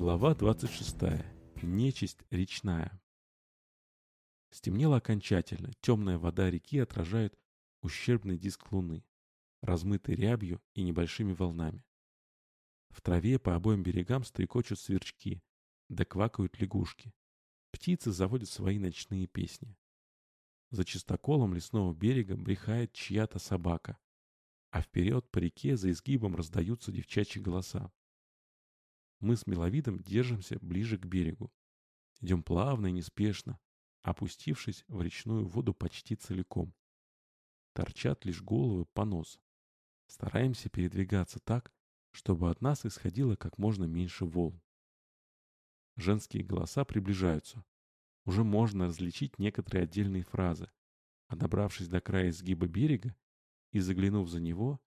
Глава 26. Нечисть речная. Стемнело окончательно. Темная вода реки отражает ущербный диск луны, размытый рябью и небольшими волнами. В траве по обоим берегам стрекочут сверчки, да квакают лягушки. Птицы заводят свои ночные песни. За чистоколом лесного берега брехает чья-то собака, а вперед по реке за изгибом раздаются девчачьи голоса. Мы с Миловидом держимся ближе к берегу. Идем плавно и неспешно, опустившись в речную воду почти целиком. Торчат лишь головы по нос. Стараемся передвигаться так, чтобы от нас исходило как можно меньше волн. Женские голоса приближаются. Уже можно различить некоторые отдельные фразы. А добравшись до края изгиба берега и заглянув за него,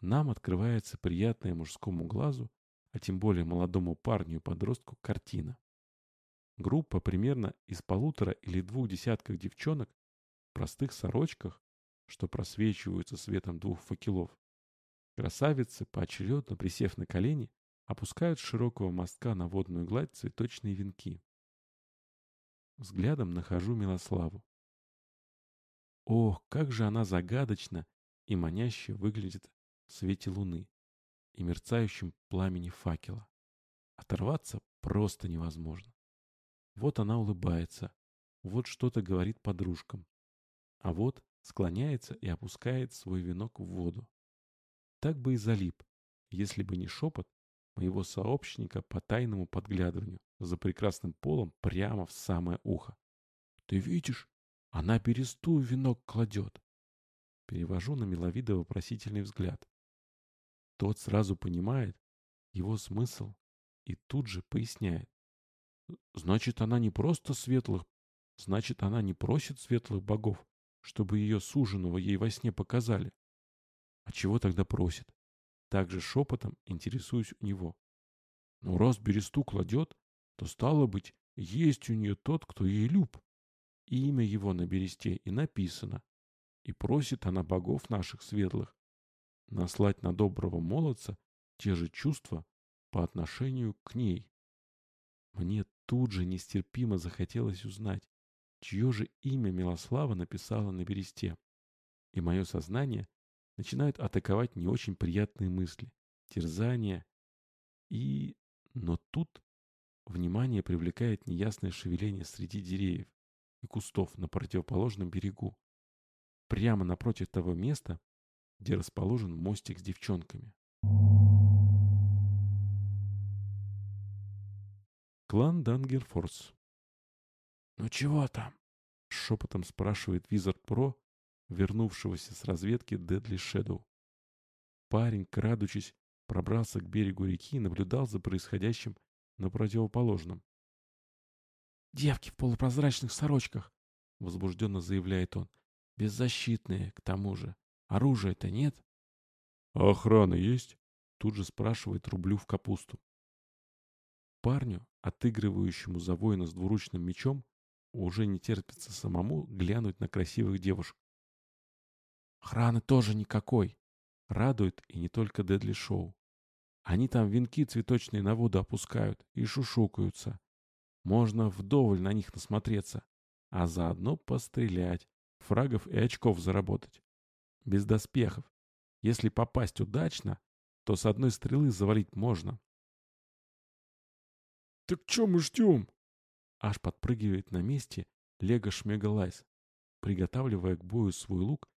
нам открывается приятная мужскому глазу а тем более молодому парню и подростку, картина. Группа примерно из полутора или двух десятков девчонок в простых сорочках, что просвечиваются светом двух факелов. Красавицы, поочередно присев на колени, опускают с широкого мостка на водную гладь цветочные венки. Взглядом нахожу Милославу. Ох, как же она загадочно и маняще выглядит в свете луны и мерцающем пламени факела. Оторваться просто невозможно. Вот она улыбается, вот что-то говорит подружкам, а вот склоняется и опускает свой венок в воду. Так бы и залип, если бы не шепот моего сообщника по тайному подглядыванию за прекрасным полом прямо в самое ухо. «Ты видишь? Она бересту венок кладет!» Перевожу на Миловида вопросительный взгляд. Тот сразу понимает его смысл и тут же поясняет. Значит, она не просто светлых, значит, она не просит светлых богов, чтобы ее суженого ей во сне показали. А чего тогда просит? Также шепотом интересуюсь у него. Ну, раз бересту кладет, то стало быть, есть у нее тот, кто ей люб. И имя его на бересте и написано. И просит она богов наших светлых, наслать на доброго молодца те же чувства по отношению к ней. Мне тут же нестерпимо захотелось узнать, чье же имя Милослава написала на бересте. И мое сознание начинает атаковать не очень приятные мысли, терзания и... Но тут внимание привлекает неясное шевеление среди деревьев и кустов на противоположном берегу. Прямо напротив того места, где расположен мостик с девчонками. Клан Дангерфорс. «Ну чего там?» — шепотом спрашивает Визард Про, вернувшегося с разведки Дедли Шэдоу. Парень, крадучись, пробрался к берегу реки и наблюдал за происходящим на противоположном. «Девки в полупрозрачных сорочках!» — возбужденно заявляет он. «Беззащитные, к тому же. Оружия-то нет. А охрана есть? Тут же спрашивает рублю в капусту. Парню, отыгрывающему за воина с двуручным мечом, уже не терпится самому глянуть на красивых девушек. Охраны тоже никакой. Радует и не только Дедли Шоу. Они там венки цветочные на воду опускают и шушукаются. Можно вдоволь на них насмотреться, а заодно пострелять, фрагов и очков заработать без доспехов. Если попасть удачно, то с одной стрелы завалить можно. «Так чё мы ждем?» Аж подпрыгивает на месте Лего Шмегалайс, приготавливая к бою свой лук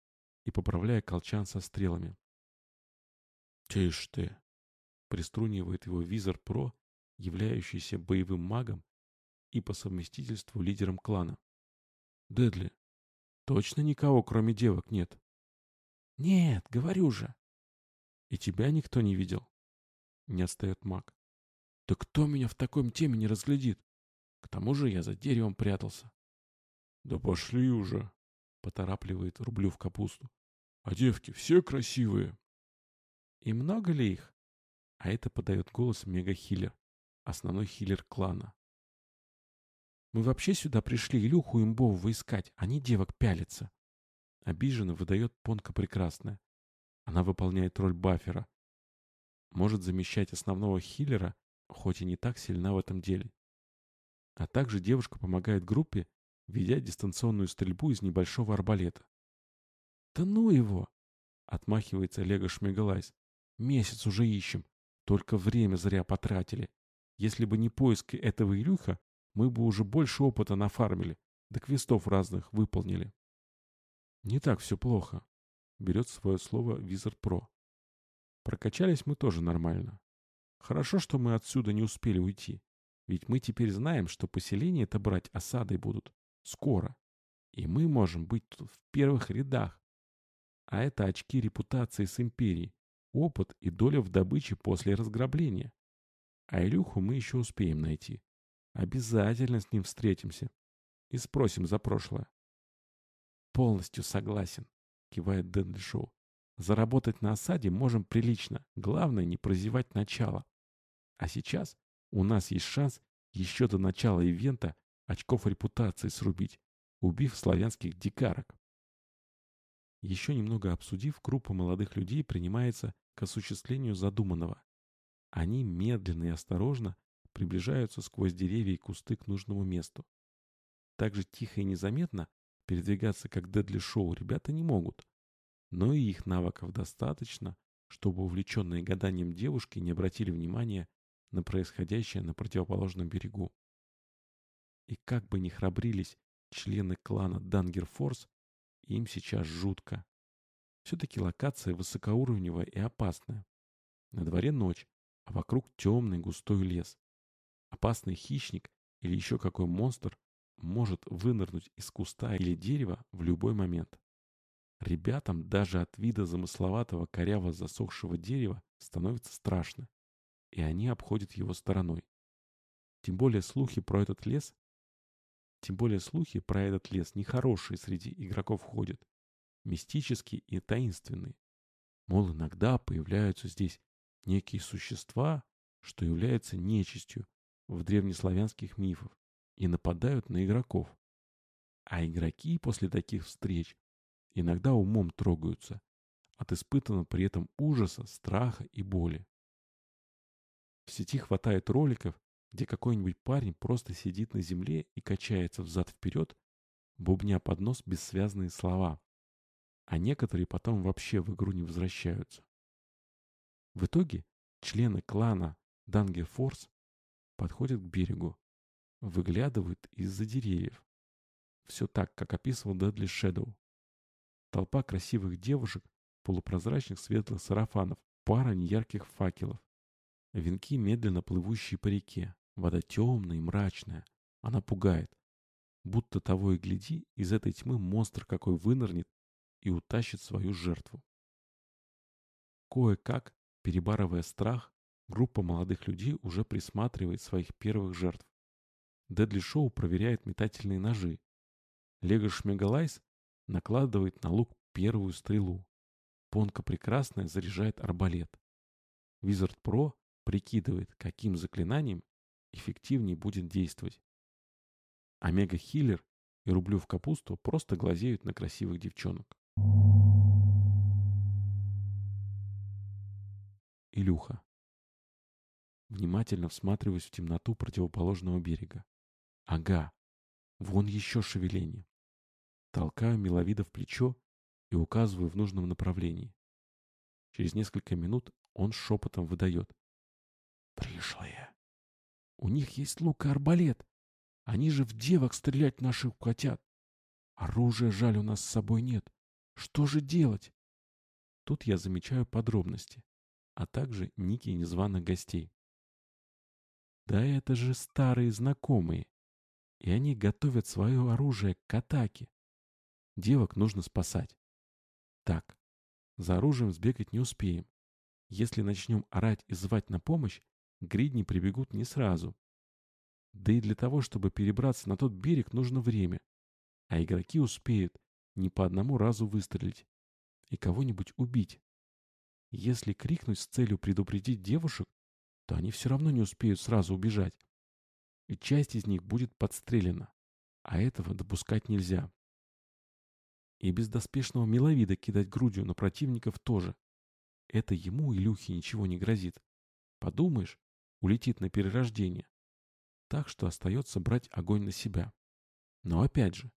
и поправляя колчан со стрелами. «Тише ты!» — приструнивает его Визор Про, являющийся боевым магом и по совместительству лидером клана. «Дедли, точно никого, кроме девок, нет?» «Нет, говорю же». «И тебя никто не видел?» Не отстает маг. «Да кто меня в таком теме не разглядит? К тому же я за деревом прятался». «Да пошли уже», — поторапливает рублю в капусту. «А девки все красивые». «И много ли их?» А это подает голос мега-хиллер, основной хиллер клана. «Мы вообще сюда пришли Илюху имбового искать, а не девок пялиться». Обиженно выдает Понка Прекрасная. Она выполняет роль баффера. Может замещать основного хиллера хоть и не так сильна в этом деле. А также девушка помогает группе, ведя дистанционную стрельбу из небольшого арбалета. «Да ну его!» — отмахивается Лего Шмегалайс. «Месяц уже ищем. Только время зря потратили. Если бы не поиски этого Илюха, мы бы уже больше опыта нафармили, да квестов разных выполнили». «Не так все плохо», — берет свое слово Wizard Pro. «Прокачались мы тоже нормально. Хорошо, что мы отсюда не успели уйти. Ведь мы теперь знаем, что поселение это брать осадой будут. Скоро. И мы можем быть тут в первых рядах. А это очки репутации с империей, опыт и доля в добыче после разграбления. А Илюху мы еще успеем найти. Обязательно с ним встретимся. И спросим за прошлое. Полностью согласен, кивает Дэнли Шоу. Заработать на осаде можем прилично. Главное не прозевать начало. А сейчас у нас есть шанс еще до начала ивента очков репутации срубить, убив славянских дикарок. Еще немного обсудив, группа молодых людей принимается к осуществлению задуманного. Они медленно и осторожно приближаются сквозь деревья и кусты к нужному месту. Так же тихо и незаметно передвигаться, как Дедли Шоу, ребята не могут. Но и их навыков достаточно, чтобы увлеченные гаданием девушки не обратили внимания на происходящее на противоположном берегу. И как бы ни храбрились члены клана Дангерфорс, им сейчас жутко. Все-таки локация высокоуровневая и опасная. На дворе ночь, а вокруг темный густой лес. Опасный хищник или еще какой монстр может вынырнуть из куста или дерева в любой момент. Ребятам даже от вида замысловатого коряво засохшего дерева становится страшно и они обходят его стороной. Тем более слухи про этот лес, тем более слухи про этот лес нехорошие среди игроков ходят, мистические и таинственные. Мол, иногда появляются здесь некие существа, что являются нечистью в древнеславянских мифах и нападают на игроков. А игроки после таких встреч иногда умом трогаются от испытанного при этом ужаса, страха и боли. В сети хватает роликов, где какой-нибудь парень просто сидит на земле и качается взад-вперед, бубня под нос бессвязные слова. А некоторые потом вообще в игру не возвращаются. В итоге члены клана Дангер Форс подходят к берегу, выглядывают из-за деревьев. Все так, как описывал Дедли Шэдоу. Толпа красивых девушек, полупрозрачных светлых сарафанов, пара неярких факелов. Венки, медленно плывущие по реке. Вода темная и мрачная. Она пугает. Будто того и гляди, из этой тьмы монстр какой вынырнет и утащит свою жертву. Кое-как, перебарывая страх, группа молодых людей уже присматривает своих первых жертв. Дедли Шоу проверяет метательные ножи. Лего Шмегалайс накладывает на лук первую стрелу. Понка Прекрасная заряжает арбалет. Визард Про прикидывает, каким заклинанием эффективнее будет действовать. Омега-хиллер и рублю в капусту просто глазеют на красивых девчонок. Илюха. Внимательно всматриваюсь в темноту противоположного берега. Ага, вон еще шевеление. Толкаю миловида в плечо и указываю в нужном направлении. Через несколько минут он шепотом выдает. Пришлые. У них есть лук и арбалет. Они же в девок стрелять наших хотят. Оружия, жаль, у нас с собой нет. Что же делать? Тут я замечаю подробности, а также ники незваных гостей. Да это же старые знакомые. И они готовят свое оружие к атаке. Девок нужно спасать. Так, за оружием сбегать не успеем. Если начнем орать и звать на помощь, гридни прибегут не сразу. Да и для того, чтобы перебраться на тот берег, нужно время. А игроки успеют не по одному разу выстрелить и кого-нибудь убить. Если крикнуть с целью предупредить девушек, то они все равно не успеют сразу убежать. И часть из них будет подстрелена. А этого допускать нельзя. И без доспешного миловида кидать грудью на противников тоже. Это ему, Илюхе, ничего не грозит. Подумаешь, улетит на перерождение. Так что остается брать огонь на себя. Но опять же,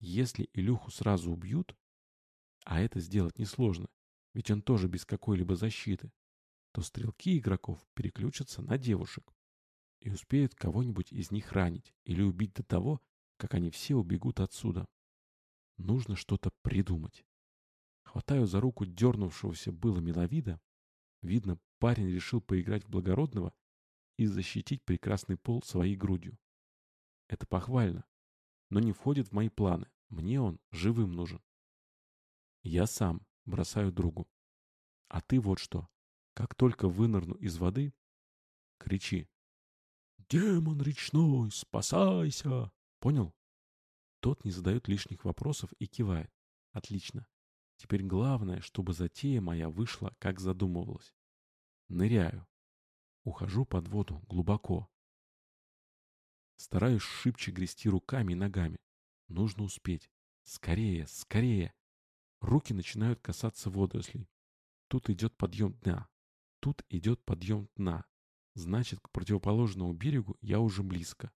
если Илюху сразу убьют, а это сделать несложно, ведь он тоже без какой-либо защиты, то стрелки игроков переключатся на девушек и успеют кого-нибудь из них ранить или убить до того, как они все убегут отсюда. Нужно что-то придумать. Хватаю за руку дернувшегося было миловида. Видно, парень решил поиграть в благородного и защитить прекрасный пол своей грудью. Это похвально, но не входит в мои планы. Мне он живым нужен. Я сам бросаю другу. А ты вот что. Как только вынырну из воды, кричи. «Демон речной, спасайся!» Понял? Тот не задает лишних вопросов и кивает. Отлично. Теперь главное, чтобы затея моя вышла, как задумывалась. Ныряю. Ухожу под воду глубоко. Стараюсь шибче грести руками и ногами. Нужно успеть. Скорее, скорее. Руки начинают касаться водорослей. Тут идет подъем дна. Тут идет подъем дна. Значит, к противоположному берегу я уже близко.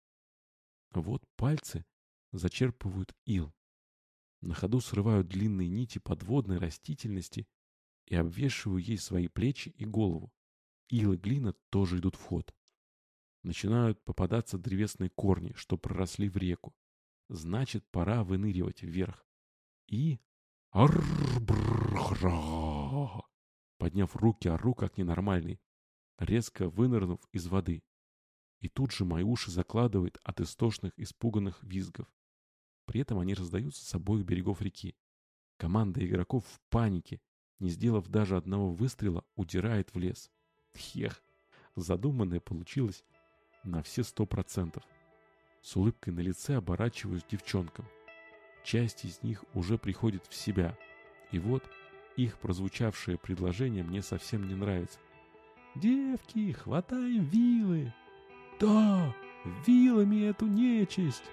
Вот пальцы зачерпывают ил. На ходу срываю длинные нити подводной растительности и обвешиваю ей свои плечи и голову. Ил и глина тоже идут в ход. Начинают попадаться древесные корни, что проросли в реку. Значит, пора выныривать вверх. И... Подняв руки, ору как ненормальный, резко вынырнув из воды. И тут же мои уши закладывает от истошных, испуганных визгов. При этом они раздаются с обоих берегов реки. Команда игроков в панике, не сделав даже одного выстрела, удирает в лес. Хех, задуманное получилось на все сто процентов. С улыбкой на лице оборачиваюсь к девчонкам. Часть из них уже приходит в себя. И вот их прозвучавшее предложение мне совсем не нравится. «Девки, хватаем вилы!» «Да, вилами эту нечисть!»